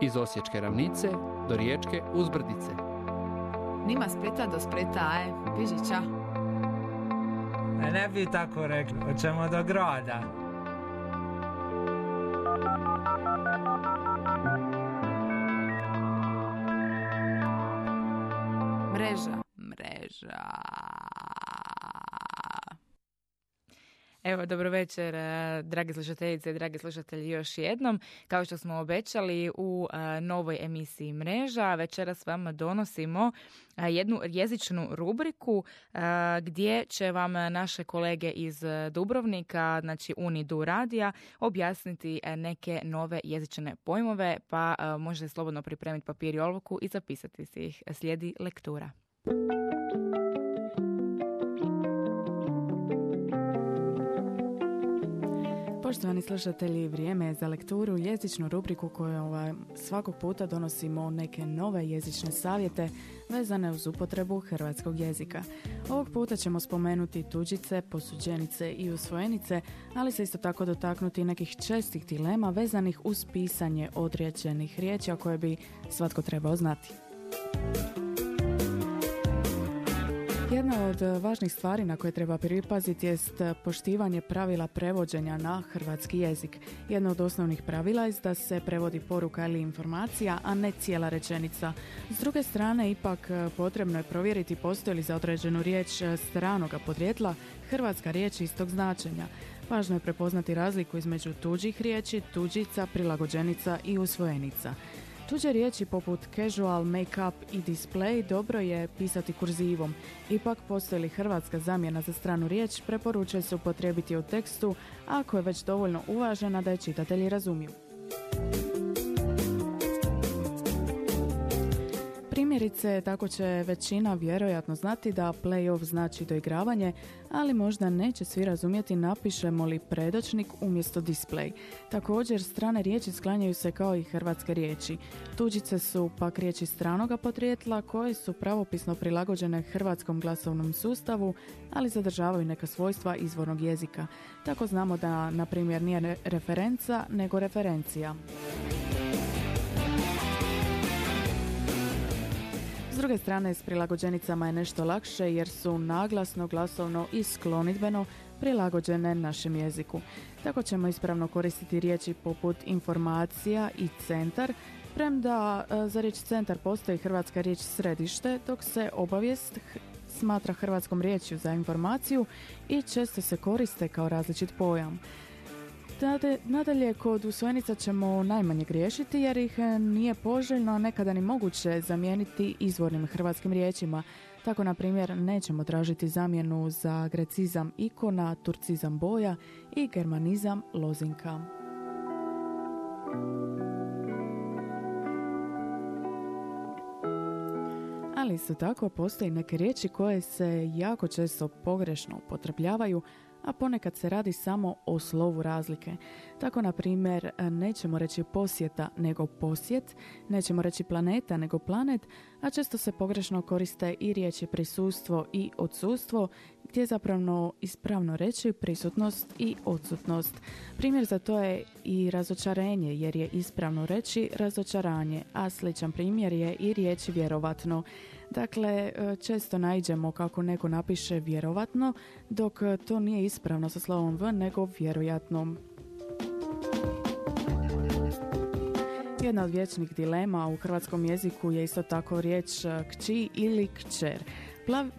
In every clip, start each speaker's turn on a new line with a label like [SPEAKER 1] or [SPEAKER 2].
[SPEAKER 1] Iz Osječke ravnice do Riječke uzbrdice.
[SPEAKER 2] Nima spreta do spreta, aj, Bižića.
[SPEAKER 3] E, ne bi tako rekli, hoćemo do grada.
[SPEAKER 2] Mreža, mreža. Evo, dobro večer, eh, dragi slušateljice i dragi slušatelji još jednom. Kao što smo obećali u eh, novoj emisiji Mreža, večeras vam donosimo eh, jednu jezičnu rubriku gdje će vam naše kolege iz Dubrovnika, znači Unidu Radija, objasniti neke nove jezične pojmove, pa možete slobodno pripremiti papir i olvuku i zapisati si ih. Slijedi lektura. Poštovani slušatelji, vrijeme je za lekturu, jezičnu rubriku koju ovaj, svakog puta donosimo neke nove jezične savjete vezane uz upotrebu hrvatskog jezika. Ovog puta ćemo spomenuti tuđice, posuđenice i usvojenice, ali se isto tako dotaknuti nekih čestih dilema vezanih uz pisanje određenih riječi, koje bi svatko trebao znati. Jedna od važnih stvari na koje treba pripaziti jest poštivanje pravila prevođenja na hrvatski jezik. Jedno od osnovnih pravila je da se prevodi poruka ili informacija, a ne cijela rečenica. S druge strane, ipak potrebno je provjeriti postoji li za određenu riječ stranoga podrijetla hrvatska riječ istog značenja. Važno je prepoznati razliku između tuđih riječi, tuđica, prilagođenica i usvojenica. Tuđe riječi poput casual, make-up i display dobro je pisati kurzivom. Ipak postoji li hrvatska zamjena za stranu riječ, preporučuje se upotrijebiti u tekstu ako je već dovoljno uvažena da je čitatelji razumiju. Primjerice, tako će većina vjerojatno znati da play-off znači doigravanje, ali možda neće svi razumjeti napišemo li predočnik umjesto display. Također, strane riječi sklanjaju se kao i hrvatske riječi. Tuđice su pak riječi stranoga podrijetla koje su pravopisno prilagođene hrvatskom glasovnom sustavu, ali zadržavaju neka svojstva izvornog jezika. Tako znamo da, na primjer, nije referenca, nego referencija. Druge strane, s prilagođenicama je nešto lakše jer su naglasno, glasovno i sklonidbeno prilagođene našem jeziku. Tako ćemo ispravno koristiti riječi poput informacija i centar, premda e, za riječ centar postoji hrvatska riječ središte, dok se obavijest smatra hrvatskom riječju za informaciju i često se koriste kao različit pojam. Nadalje, kod usvojenica ćemo najmanje griješiti jer ih e, nije poželjno, nekada ni moguće zamijeniti izvornim hrvatskim riječima. Tako, na primjer, nećemo tražiti zamjenu za grecizam ikona, turcizam boja i germanizam lozinka. Ali isto tako postoji neke riječi koje se jako često pogrešno upotrebljavaju, a ponekad se radi samo o slovu razlike. Tako, na primjer, nećemo reći posjeta nego posjet, nećemo reći planeta nego planet, a često se pogrešno koriste i riječi prisustvo i odsustvo, gdje je zapravo ispravno reći prisutnost i odsutnost. Primjer za to je i razočarenje, jer je ispravno reći razočaranje, a sličan primjer je i riječ vjerovatno. Dakle, često najđemo kako neko napiše vjerovatno, dok to nije ispravno sa slovom v, nego vjerojatno. Jedna od vječnih dilema u hrvatskom jeziku je isto tako riječ kći ili kćer.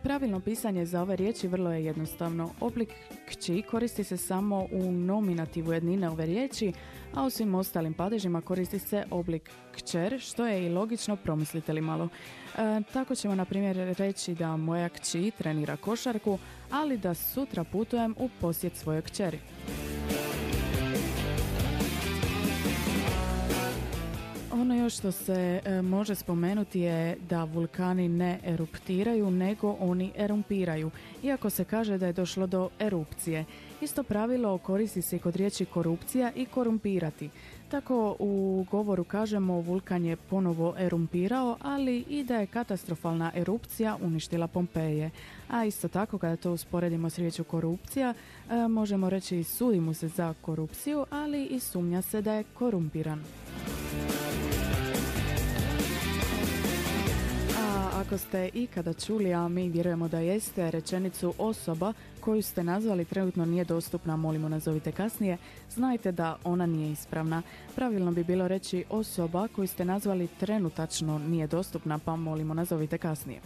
[SPEAKER 2] Pravilno pisanje za ove riječi vrlo je jednostavno. Oblik kći koristi se samo u nominativu jednine ove riječi, a u svim ostalim padežima koristi se oblik kćer, što je i logično, promislite li malo. E, tako ćemo, na primjer, reći da moja kći trenira košarku, ali da sutra putujem u posjet svojoj kćeri. Što se e, može spomenuti je da vulkani ne eruptiraju, nego oni erumpiraju, iako se kaže da je došlo do erupcije. Isto pravilo koristi se kod riječi korupcija i korumpirati. Tako u govoru kažemo vulkan je ponovo erumpirao, ali i da je katastrofalna erupcija uništila Pompeje. A isto tako kada to usporedimo s riječju korupcija, e, možemo reći sudi mu se za korupciju, ali i sumnja se da je korumpiran. Ako ste ikada čuli, a mi vjerujemo da jeste, rečenicu osoba koju ste nazvali trenutno nije dostupna, molimo nazovite kasnije, znajte da ona nije ispravna. Pravilno bi bilo reći osoba koju ste nazvali trenutačno nije dostupna, pa molimo nazovite kasnije.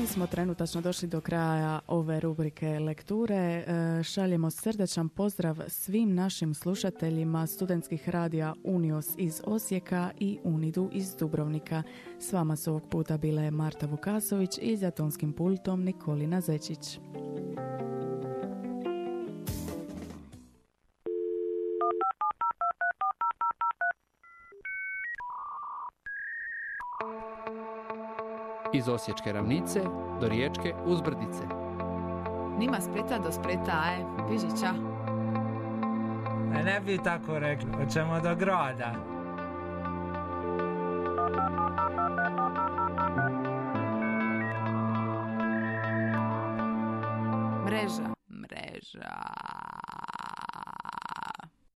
[SPEAKER 2] Mi smo trenutačno došli do kraja ove rubrike lekture. E, šaljemo srdečan pozdrav svim našim slušateljima studentskih radija Unios iz Osijeka i Unidu iz Dubrovnika. S vama su ovog puta bile Marta Vukasović i za tonskim pultom Nikolina Zečić.
[SPEAKER 1] Iz Osječke ravnice do Riječke uzbrdice.
[SPEAKER 4] Nima spreta do spreta, aj, Bižića.
[SPEAKER 3] E, ne bi tako rekli, hoćemo do grada.
[SPEAKER 4] Mreža, mreža.